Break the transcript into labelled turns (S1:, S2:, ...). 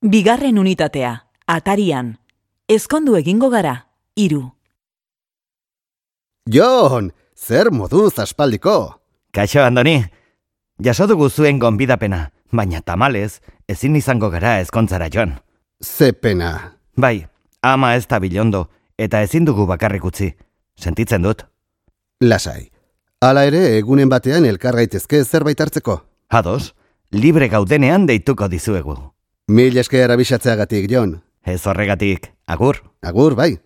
S1: Bigarren unitatea, atarian. Ezkondu egingo gara, hiru.
S2: Jon, zer moduz aspaldiko?
S3: Kaixo, Andoni. Jaso dugu zuen gonbidapena, baina tamalez, ezin izango gara ezkontzara joan.
S2: Ze pena.
S3: Bai, ama ez da bilondo, eta ezin dugu bakarrik utzi. Sentitzen dut.
S2: Lasai. Hala ere, egunen batean elkar gaitezke zerbait hartzeko.
S3: Ados, libre gaudenean deituko dizuegu.
S2: Mil esker abisatzeagatik, Jon.
S3: Ez horregatik, agur.
S2: Agur, bai.